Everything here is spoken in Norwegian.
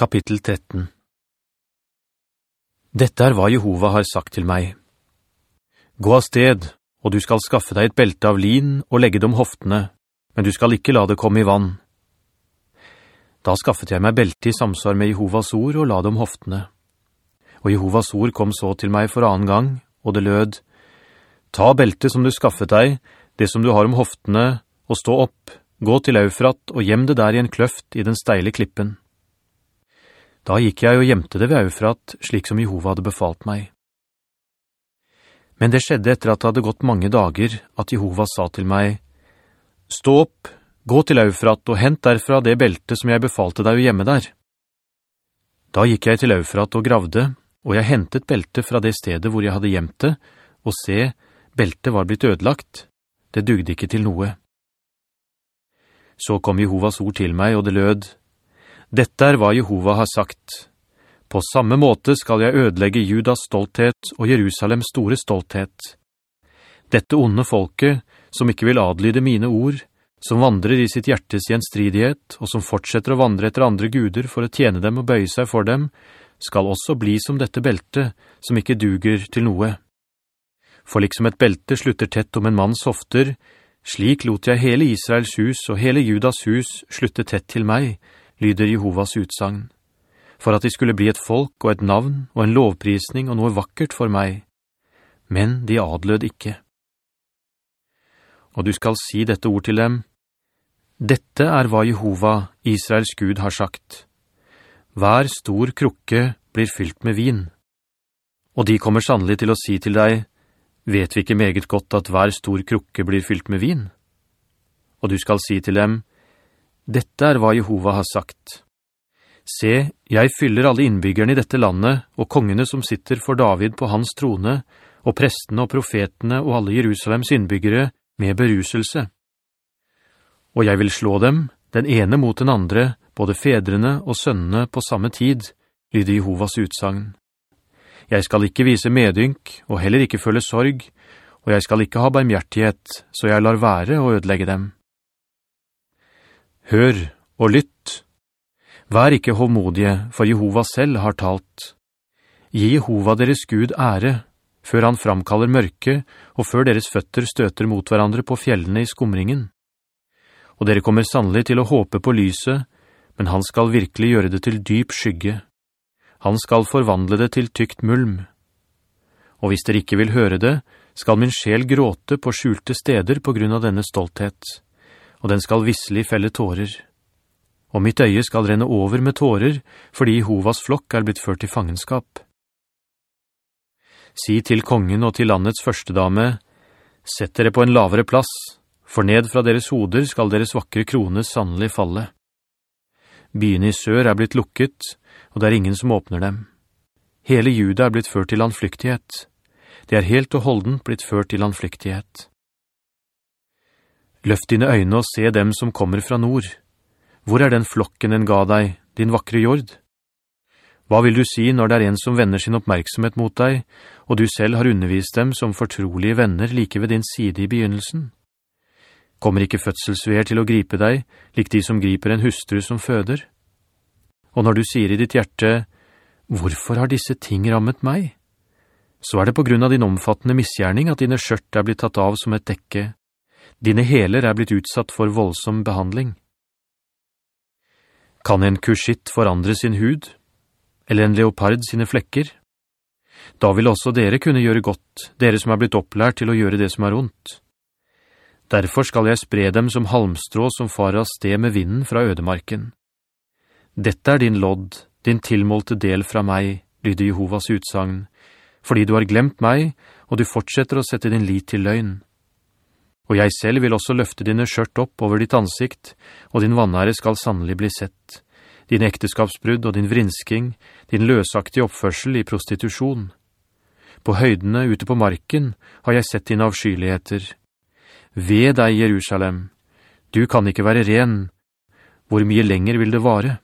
Kapittel 13 Dette er hva Jehova har sagt til meg. Gå av sted, og du skal skaffe deg et belte av lin og legge det om hoftene, men du skal ikke la det komme i vann. Da skaffet jeg meg belte i samsvar med Jehovas ord og la det om hoftene. Og Jehovas ord kom så til meg for annen gang, og det lød, «Ta beltet som du skaffet deg, det som du har om hoftene, og stå opp, gå til Eufrat og gjem det der i en kløft i den steile klippen.» Da gikk jeg og gjemte det ved Eufrat, slik som Jehova hadde befalt meg. Men det skjedde etter at det hadde gått mange dager, at Jehova sa til meg, «Stå opp, gå til Eufrat og hent derfra det belte som jeg befalte deg å gjemme der.» Da gikk jeg til Eufrat og gravde, og jeg hentet belte fra det stedet hvor jeg hadde gjemt det, og se, beltet var blitt ødelagt. Det dugde ikke til noe. Så kom Jehovas ord til meg, og det lød, dette er hva Jehova har sagt. På samme måte skal jeg ødelegge Judas stolthet og Jerusalems store stolthet. Dette onde folket, som ikke vil adlyde mine ord, som vandrer i sitt hjertes gjenstridighet, og som fortsetter å vandre etter andre guder for å tjene dem og bøye seg for dem, skal også bli som dette beltet, som ikke duger til noe. For liksom et belte slutter tett om en manns hofter, slik lot jeg hele Israels hus og hele Judas hus slutte tett til meg, lyder Jehovas utsagn, for at de skulle bli et folk og et navn og en lovprisning og noe vakkert for meg. Men de adlød ikke. Og du skal si dette ord til dem. Dette er hva Jehova, Israels Gud, har sagt. Hver stor krukke blir fylt med vin. Og de kommer sannelig til å si til deg, vet vi ikke meget godt at hver stor krukke blir fylt med vin? Og du skal si til dem, dette er hva Jehova har sagt. Se, jeg fyller alle innbyggerne i dette landet, og kongene som sitter for David på hans trone, og prestene og profetene og alle Jerusalems innbyggere, med beruselse. Og jeg vil slå dem, den ene mot den andre, både fedrene og sønnene på samme tid, lyder Jehovas utsagn. Jeg skal ikke vise medynk, og heller ikke føle sorg, og jeg skal ikke ha barmhjertighet, så jeg lar være å ødelegge dem. Hør og lytt. Vær ikke hovmodige, for Jehova selv har talt. Gi Jehova deres Gud ære, før han framkaller mørke, og før deres føtter støter mot hverandre på fjellene i skumringen. Og dere kommer sannelig til å håpe på lyset, men han skal virkelig gjøre det til dyp skygge. Han skal forvandle det til tykt mulm. Og hvis dere ikke vil høre det, skal min sjel gråte på skjulte steder på grunn av denne stolthet og den skal visselig felle tårer. Og mitt øye skal renne over med tårer, fordi Hovas flokk er blitt ført i fangenskap. Si til kongen og til landets første dame, sett dere på en lavere plass, for ned fra deres hoder skal deres vakre krone sannelig falle. Byene i sør er blitt lukket, og det er ingen som åpner dem. Hele juda er blitt ført til landflyktighet. Det er helt og holden blitt ført til landflyktighet. Løft dine øyne og se dem som kommer fra nord. Hvor er den flokken den ga deg, din vakre jord? Hva vil du si når det er en som vender sin oppmerksomhet mot deg, og du selv har undervist dem som fortrolige venner like ved din side i begynnelsen? Kommer ikke fødselsver til å gripe deg, lik de som griper en hustru som føder? Og når du sier i ditt hjerte, «Hvorfor har disse ting rammet meg?» Så er det på grunn av din omfattende misgjerning at dine skjørt er blitt tatt av som et dekke, Dine heler er blitt utsatt for voldsom behandling. Kan en kursitt forandre sin hud? Eller en leopard sine flekker? Da vil også dere kunne gjøre godt, dere som er blitt opplært til å gjøre det som er ondt. Derfor skal jeg spre dem som halmstrå som farer av sted med vinden fra ødemarken. Dette er din lodd, din tilmålte del fra meg, lyder Jehovas utsagn, fordi du har glemt meg, og du fortsetter å sette din lit til løgn. Og jeg selv vil også løfte dine skjørt opp over ditt ansikt, og din vannære skal sannelig bli sett. Din ekteskapsbrudd og din vrinsking, din løsaktige oppførsel i prostitusjon. På høydene ute på marken har jeg sett dine avskyligheter. Ved deg, Jerusalem! Du kan ikke være ren. Hvor mye lenger vil det vare?»